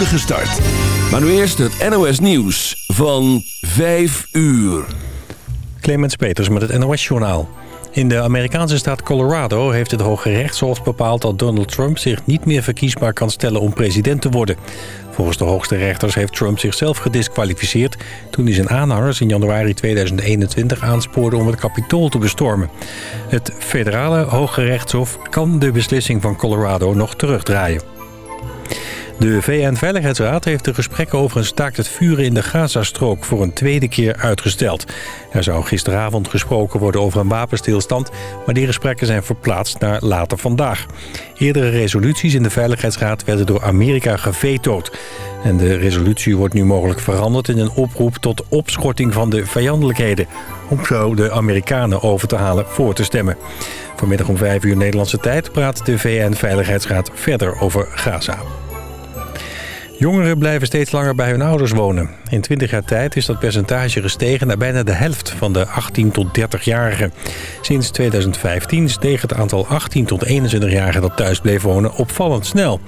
start. Maar nu eerst het NOS Nieuws van 5 uur. Clemens Peters met het NOS-journaal. In de Amerikaanse staat Colorado heeft het Hoge Rechtshof bepaald... dat Donald Trump zich niet meer verkiesbaar kan stellen om president te worden. Volgens de hoogste rechters heeft Trump zichzelf gedisqualificeerd... toen hij zijn aanhangers in januari 2021 aanspoorde om het kapitool te bestormen. Het federale Hoge Rechtshof kan de beslissing van Colorado nog terugdraaien. De VN-veiligheidsraad heeft de gesprekken over een staakt het vuren in de Gazastrook voor een tweede keer uitgesteld. Er zou gisteravond gesproken worden over een wapenstilstand, maar die gesprekken zijn verplaatst naar later vandaag. Eerdere resoluties in de Veiligheidsraad werden door Amerika gevetood. En de resolutie wordt nu mogelijk veranderd in een oproep tot opschorting van de vijandelijkheden. Om zo de Amerikanen over te halen voor te stemmen. Vanmiddag om 5 uur Nederlandse tijd praat de VN-veiligheidsraad verder over Gaza. Jongeren blijven steeds langer bij hun ouders wonen. In 20 jaar tijd is dat percentage gestegen naar bijna de helft van de 18 tot 30-jarigen. Sinds 2015 steeg het aantal 18 tot 21-jarigen dat thuis bleef wonen opvallend snel.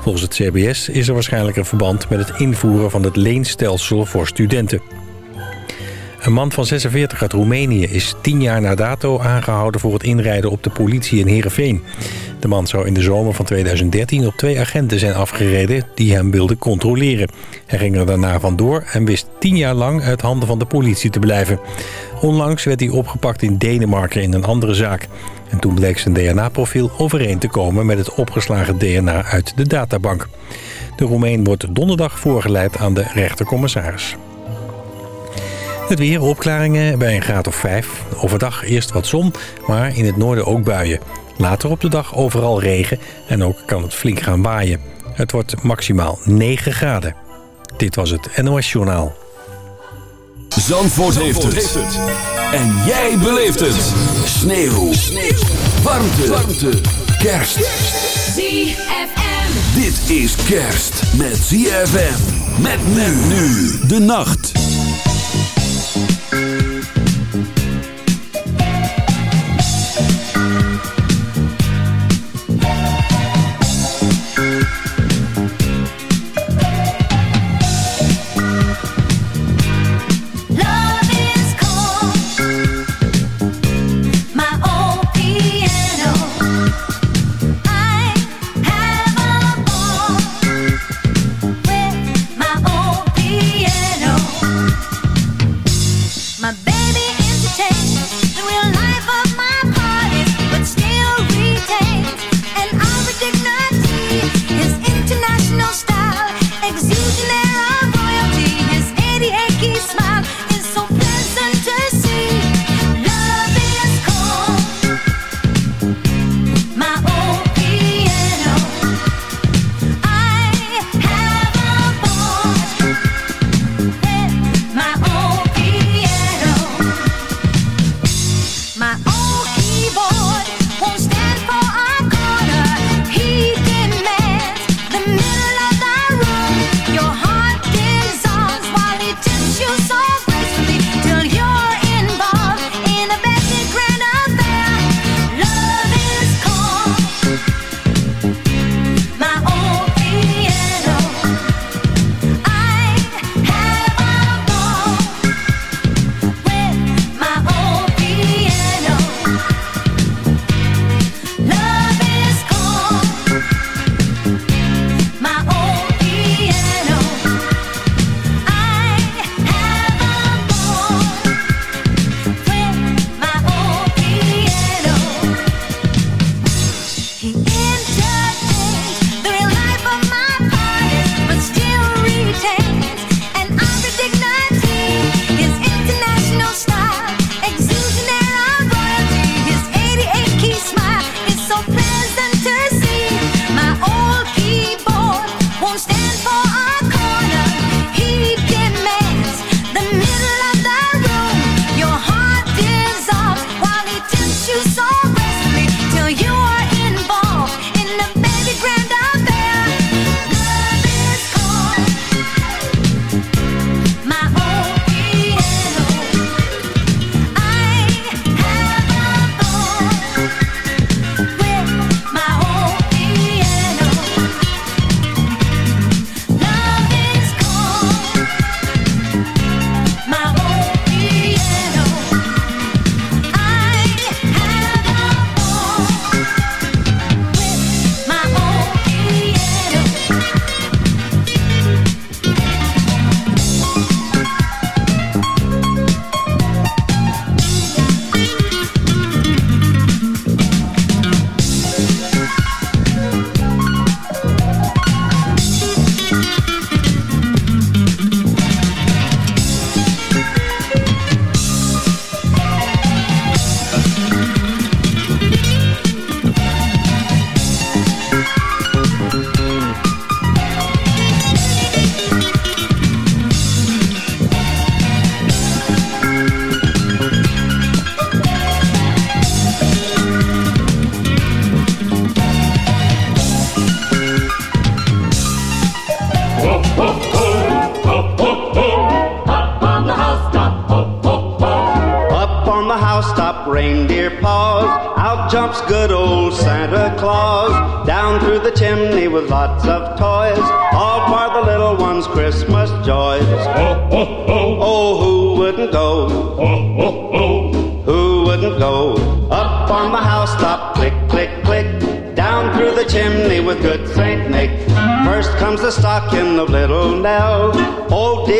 Volgens het CBS is er waarschijnlijk een verband met het invoeren van het leenstelsel voor studenten. Een man van 46 uit Roemenië is 10 jaar na dato aangehouden voor het inrijden op de politie in Heerenveen. De man zou in de zomer van 2013 op twee agenten zijn afgereden die hem wilden controleren. Hij ging er daarna vandoor en wist 10 jaar lang uit handen van de politie te blijven. Onlangs werd hij opgepakt in Denemarken in een andere zaak. En toen bleek zijn DNA-profiel overeen te komen met het opgeslagen DNA uit de databank. De Roemeen wordt donderdag voorgeleid aan de rechtercommissaris. Het weer, opklaringen bij een graad of 5. Overdag eerst wat zon, maar in het noorden ook buien. Later op de dag overal regen en ook kan het flink gaan waaien. Het wordt maximaal 9 graden. Dit was het NOS Journaal. Zandvoort, heeft, het. En jij beleeft het. Sneeuw. Sneeuw. Warmte. Warmte. Kerst. ZFM. Dit is kerst met ZFM. Met men nu de nacht.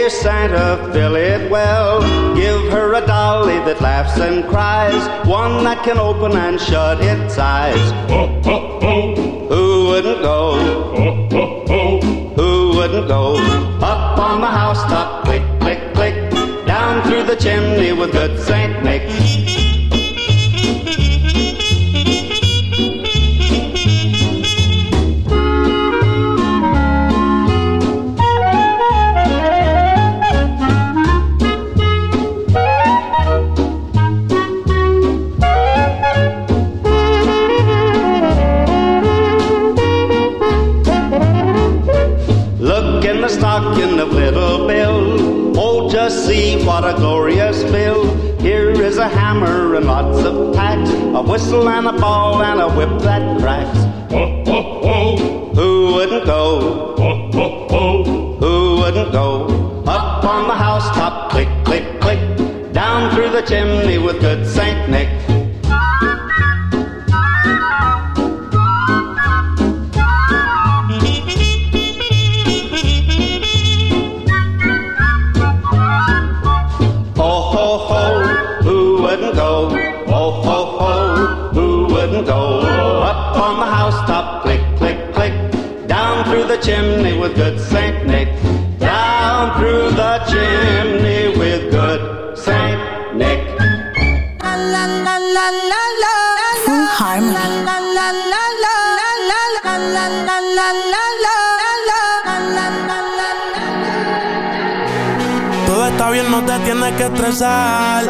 Dear Santa, fill it well. Give her a dolly that laughs and cries. One that can open and shut its eyes. Ho, ho, ho, Go? Up on the housetop, click, click, click. Down through the chimney with good Saint Nick.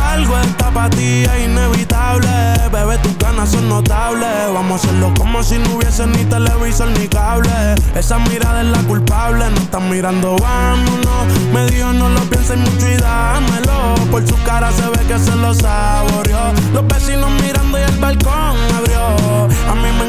Algo está para ti es inevitable, bebé, tus ganas son notables. Vamos a hacerlo como si no hubiese ni televisor ni cable. Esa mirada es la culpable, no están mirando, vámonos. Me dijo no lo pienses mucho y dámelo. Por su cara se ve que se lo saboreó. Los vecinos mirando y el balcón abrió.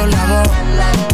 yo le hago.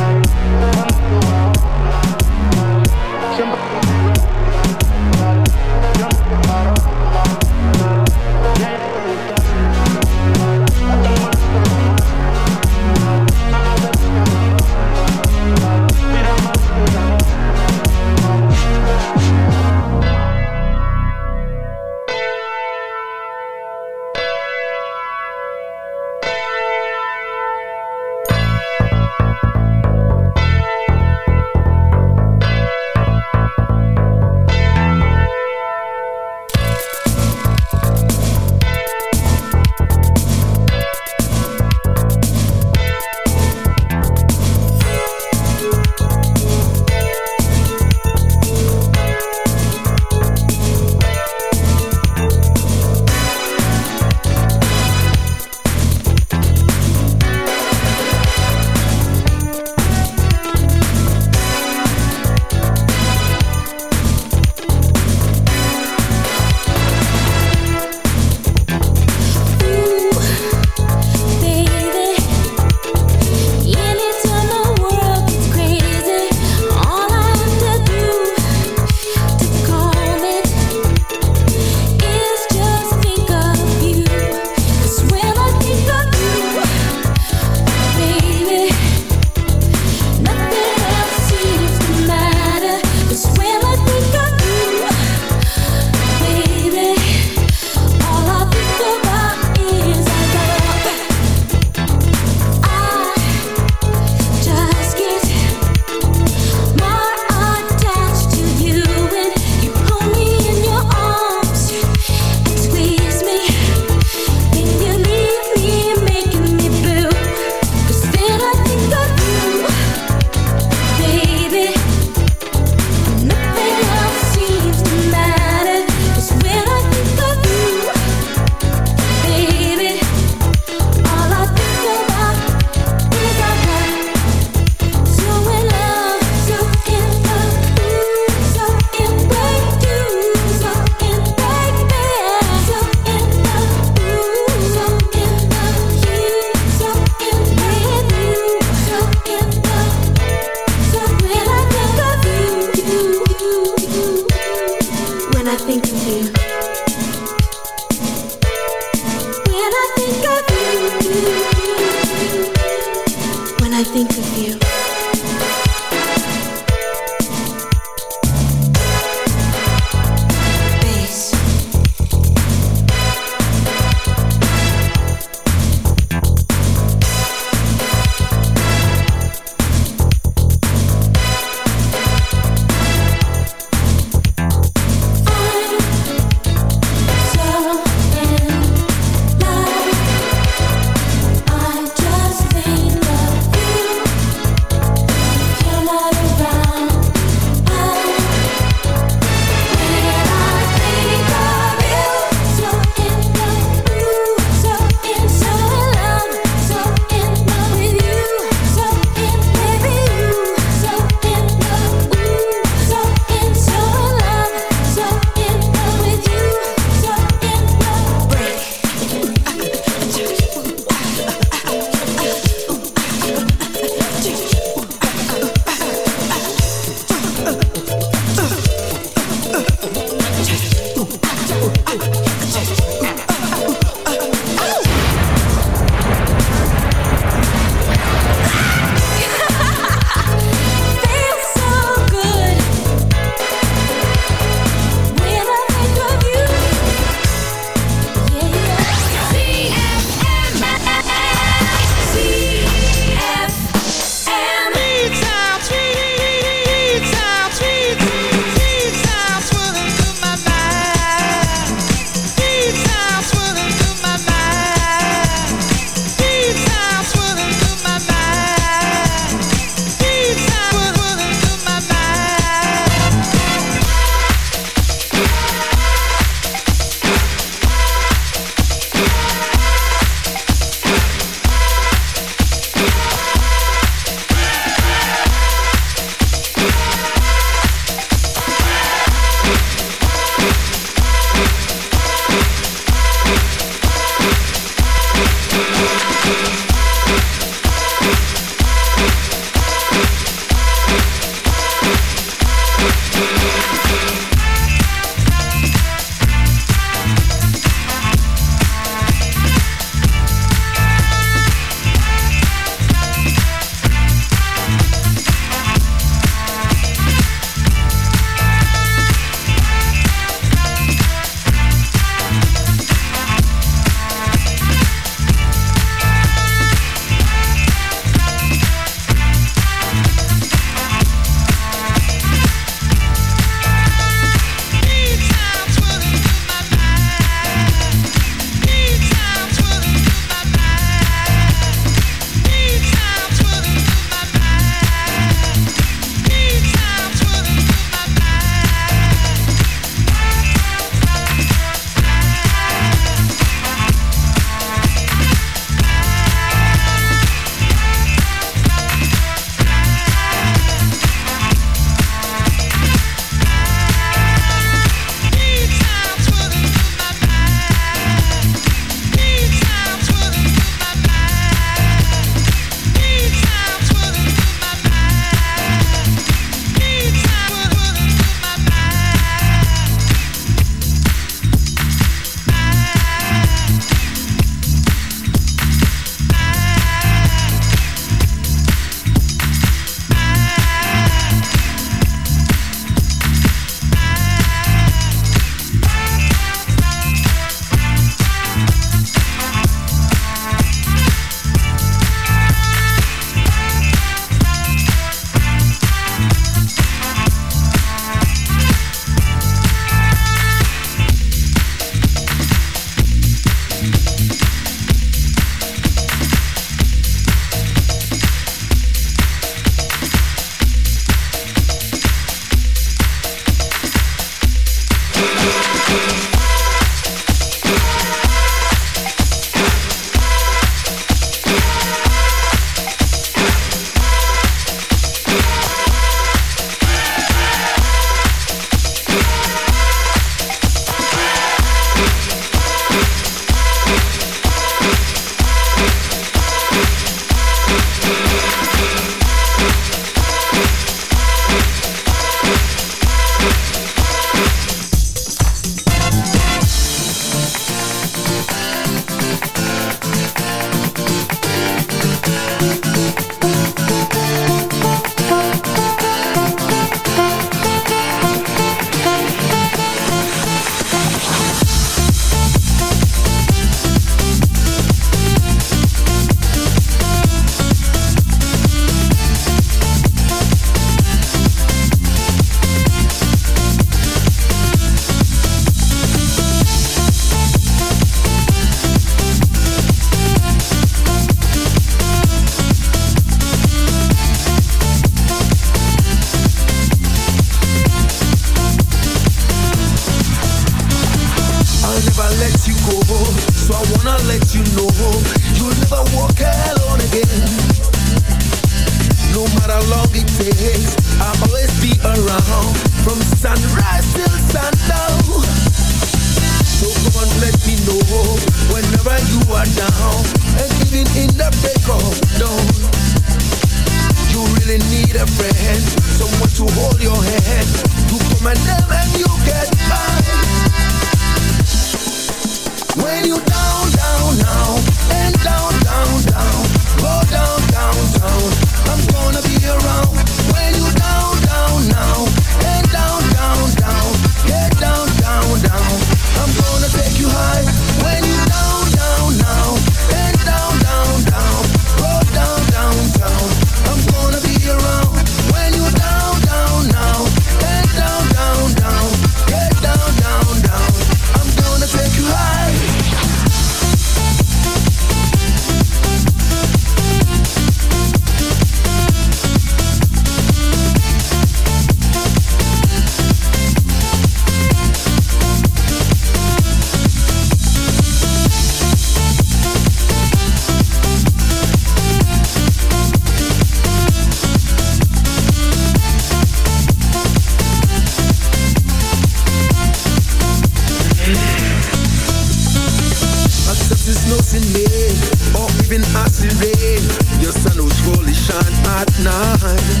Is no made, or even acid rain. Your sun will surely shine at night.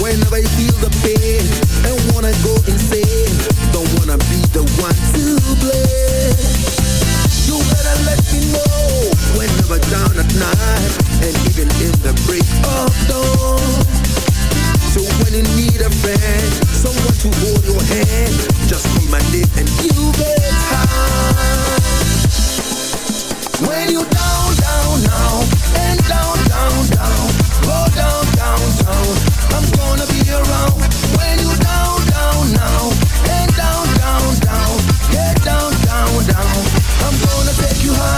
Whenever you feel the pain and wanna go insane, don't wanna be the one to blame. You better let me know whenever down at night and even in the break of dawn. So when you need a friend, someone to hold your hand, just come my name and you get high. When you down, down, and down, down, down, go down, down, down. I'm gonna be around. When you down, down, and down, down, down, get down, down, down. I'm gonna take you high.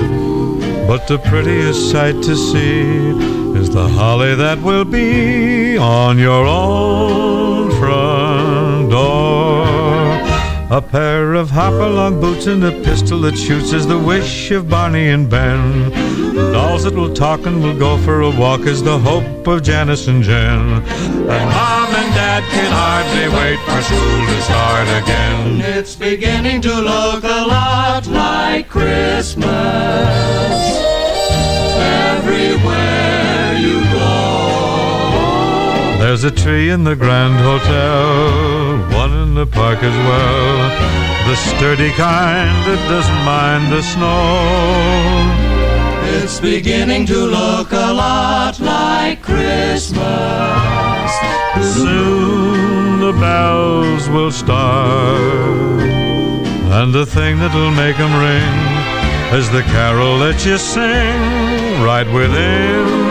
But the prettiest sight to see is the holly that will be on your own front door. A pair of hopalong boots and a pistol that shoots is the wish of Barney and Ben. Dolls that will talk and will go for a walk is the hope of Janice and Jen. And Mom and Dad can hardly wait for school to start again. It's beginning to look a lot like Christmas everywhere you go. There's a tree in the Grand Hotel, one in the park as well. The sturdy kind that doesn't mind the snow. It's beginning to look a lot like Christmas. Soon the bells will start, and the thing that'll make 'em ring is the carol that you sing right within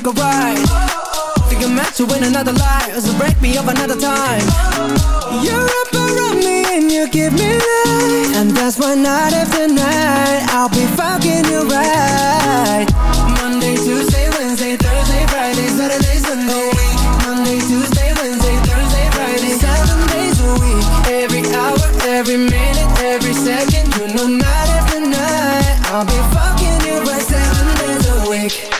You can ride. Think you're meant to win another life, so break me up another time. You're up around me and you give me life, and that's why night after night I'll be fucking you right. Monday, Tuesday, Wednesday, Thursday, Friday, Saturday, Sunday. Monday, Tuesday, Wednesday, Thursday, Friday, seven days a week. Every hour, every minute, every second, you know night after night I'll be fucking you right seven days a week.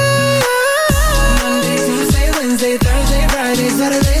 Friday, Saturday,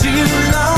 too long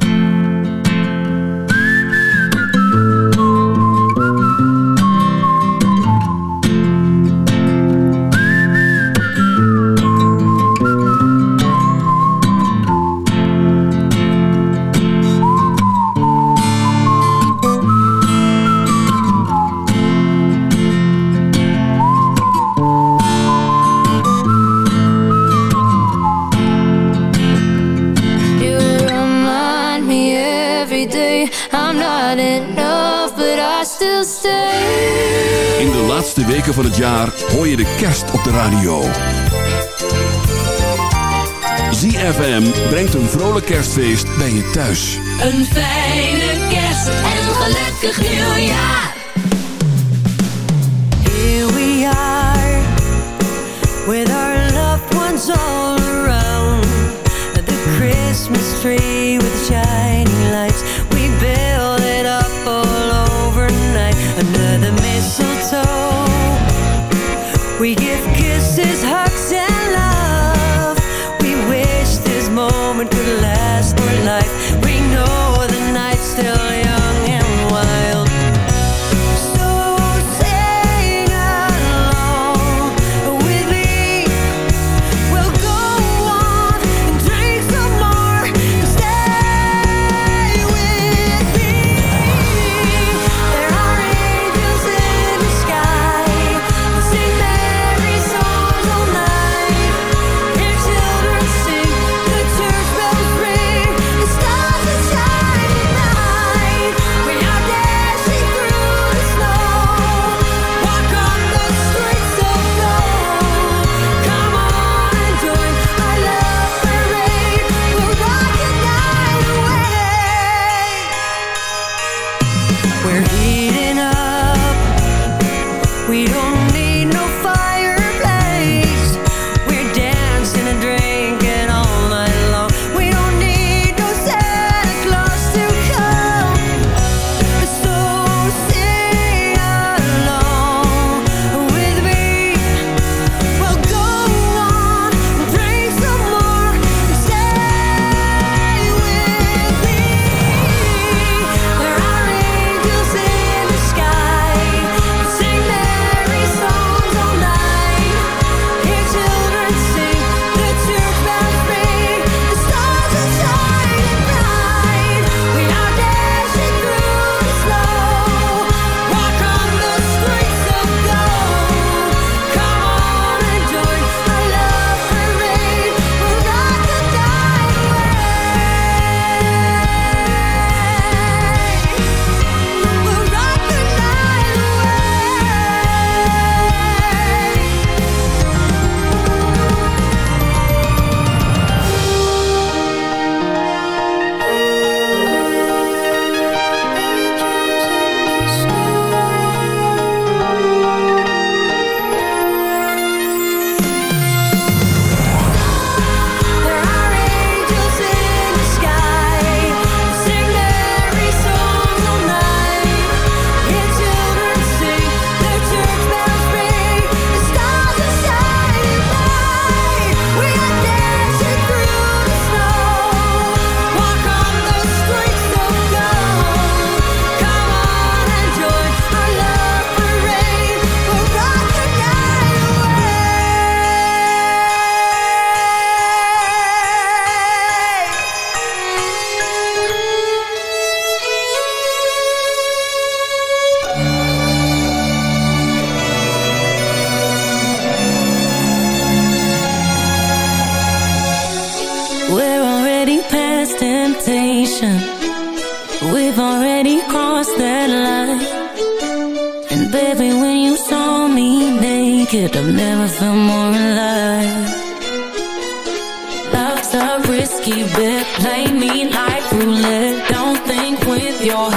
In de laatste weken van het jaar hoor je de kerst op de radio. ZFM brengt een vrolijk kerstfeest bij je thuis. Een fijne kerst en een gelukkig nieuwjaar. Here we are, with our loved ones all around. The Christmas tree. And baby, when you saw me naked, I've never felt more alive. Love's a risky but play me like roulette. Don't think with your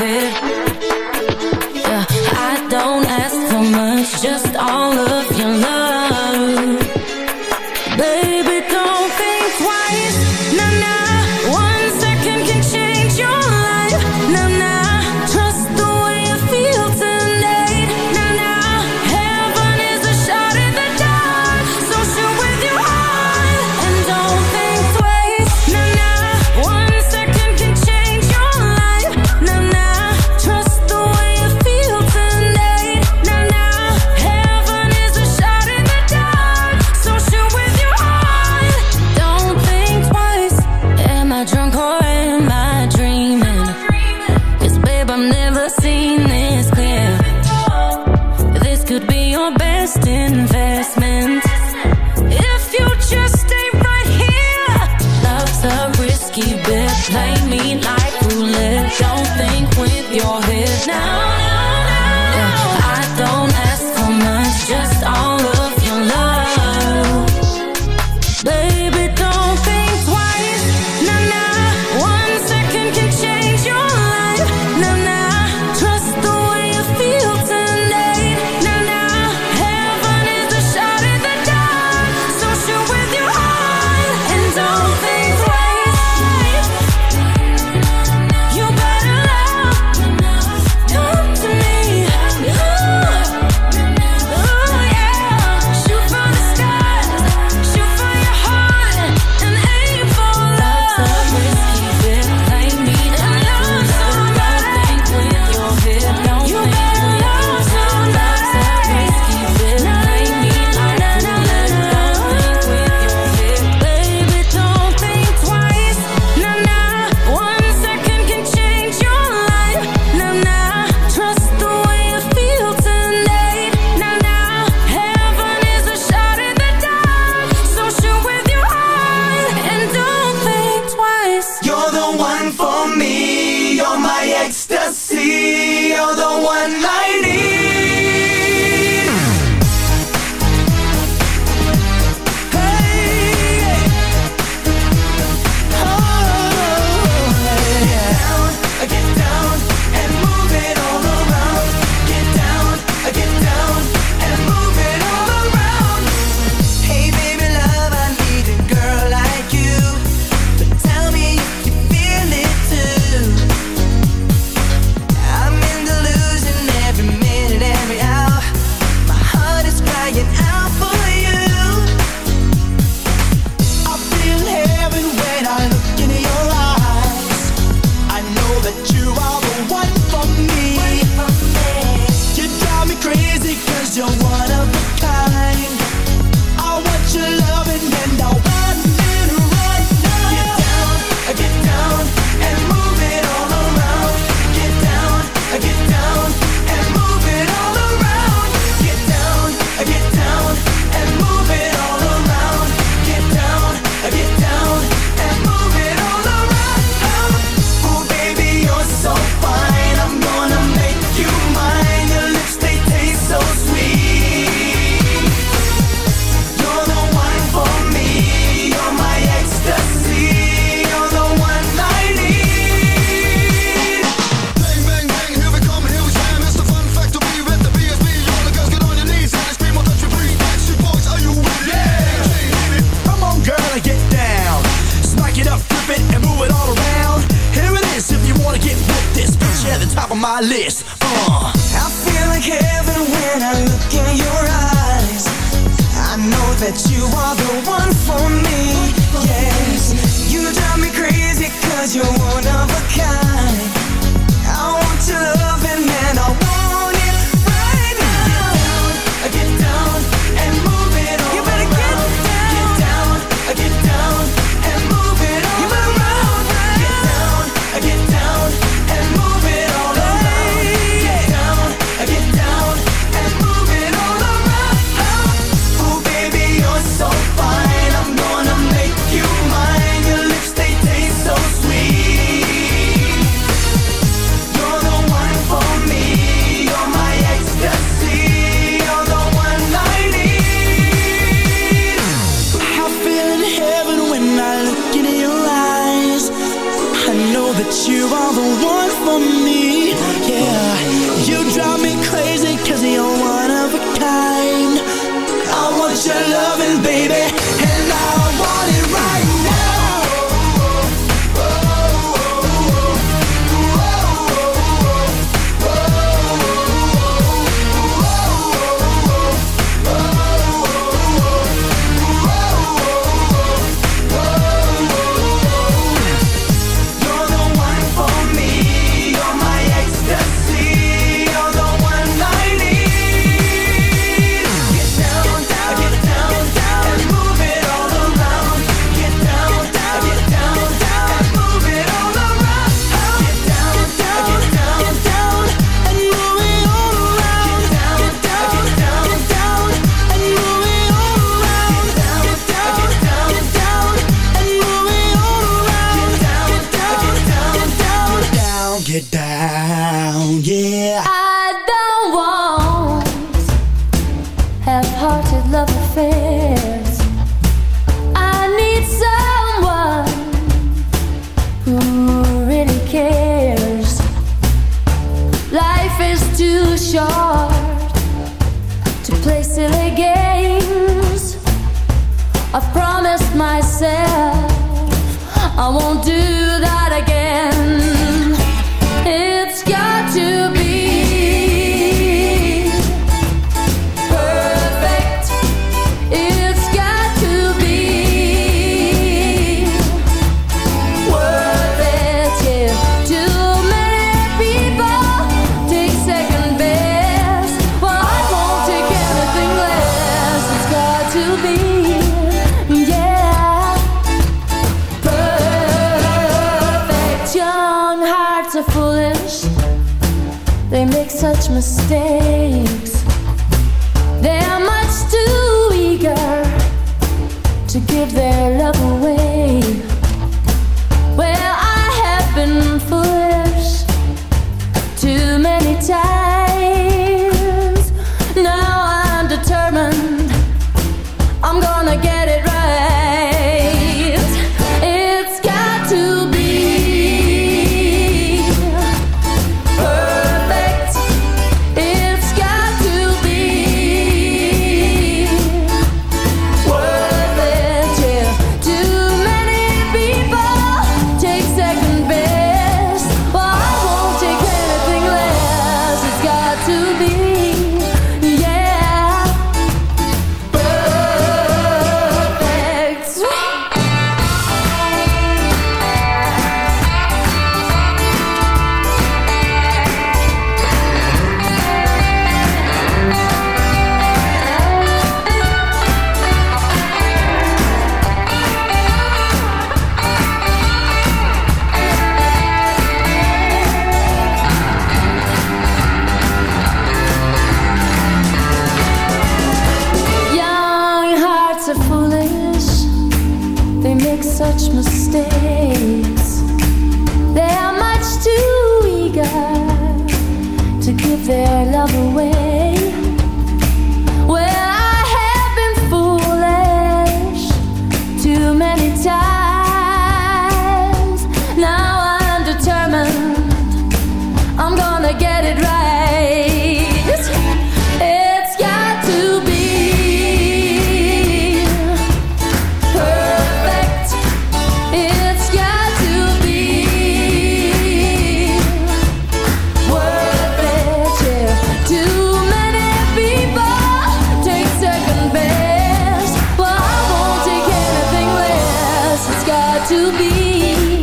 be,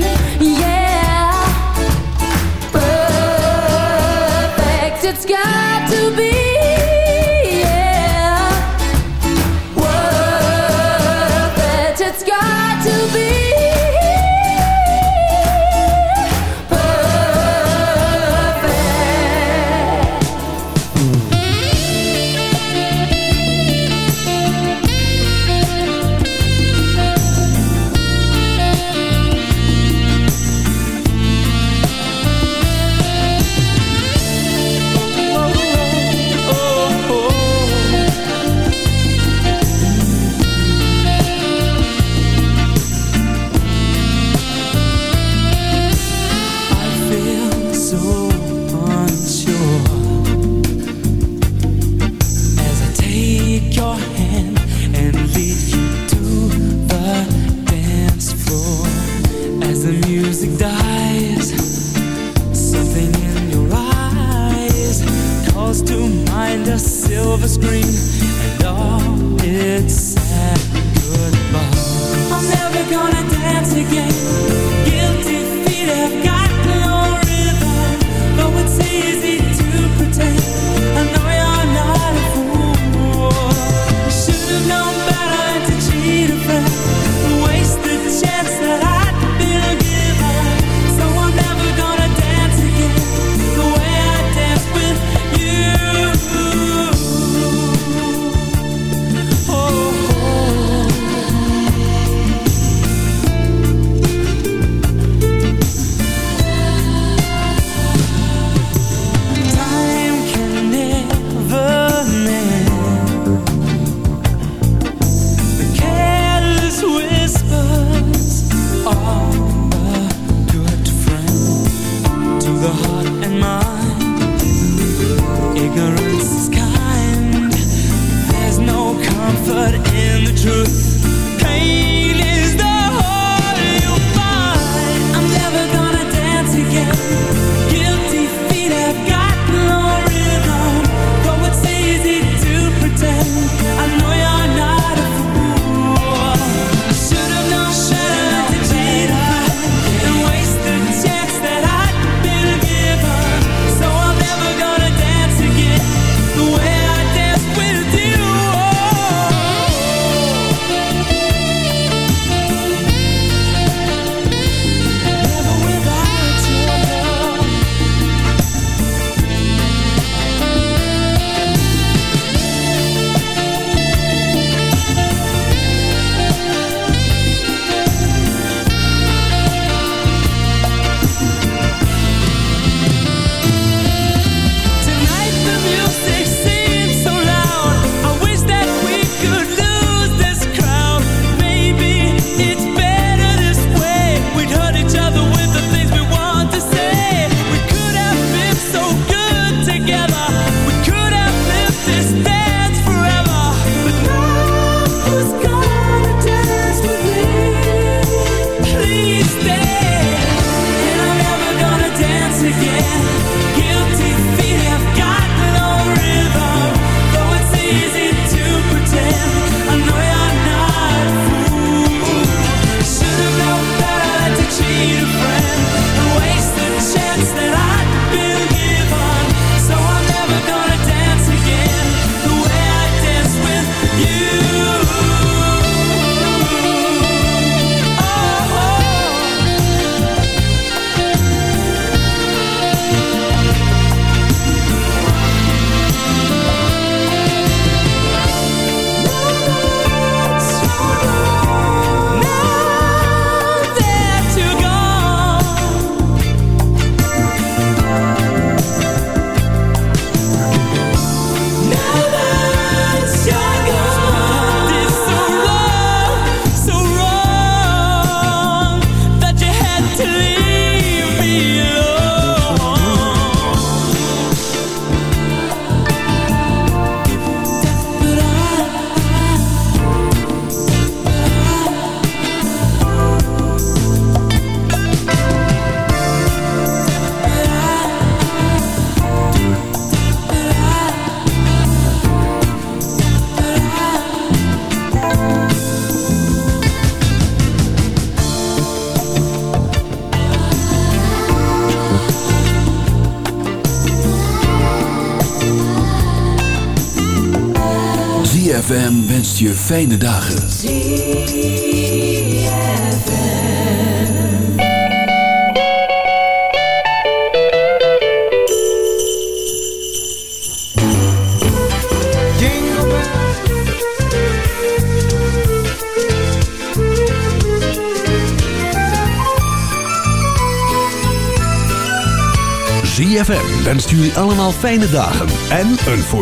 je fijne dagen. ZFM wenst jullie allemaal fijne dagen en een voorspoedig